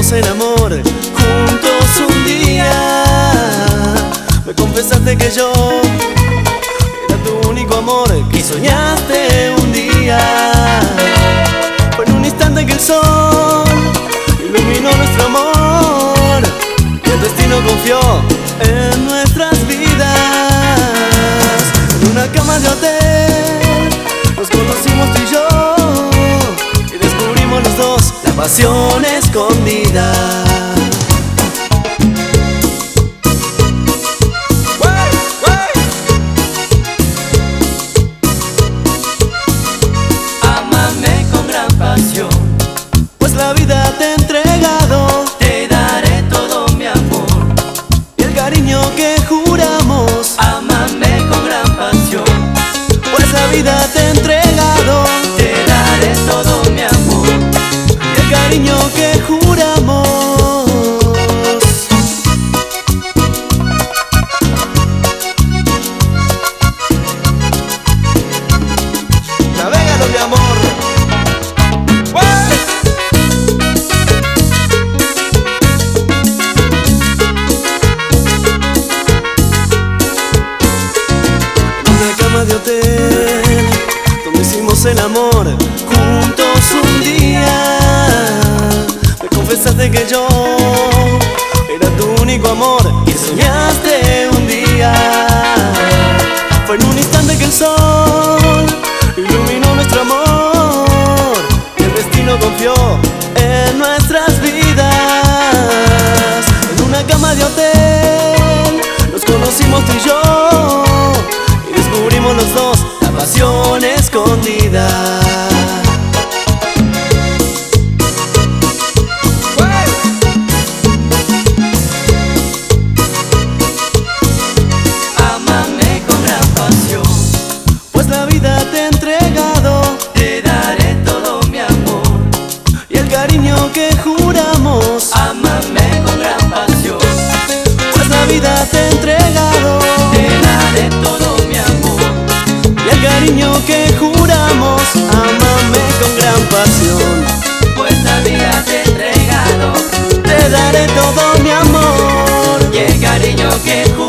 hicimos el amor juntos un día. Me confesaste que yo era tu único amor que soñaste un día. Fue en un instante que el sol iluminó nuestro amor. Y el destino confió escondida. Cariño que juramos. Navégalo, mi amor. Una cama de hotel donde hicimos el amor juntos un día. Me confesaste que yo era tu único amor y soñaste un día. Fue en un instante que el sol iluminó nuestro amor y el destino confió en nuestras vidas. En una cama de hotel nos conocimos tú y yo y descubrimos los dos la pasión escondida. La vida te he entregado te daré todo mi amor. y el cariño que juramos. Amame con gran pasión, Pues la vida te he entregado te daré todo mi amor. y el cariño que juramos. Amame con gran pasión. Pues la vida te he entregado Te daré todo mi amor. y el cariño que juramos.